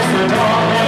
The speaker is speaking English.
It's the dark.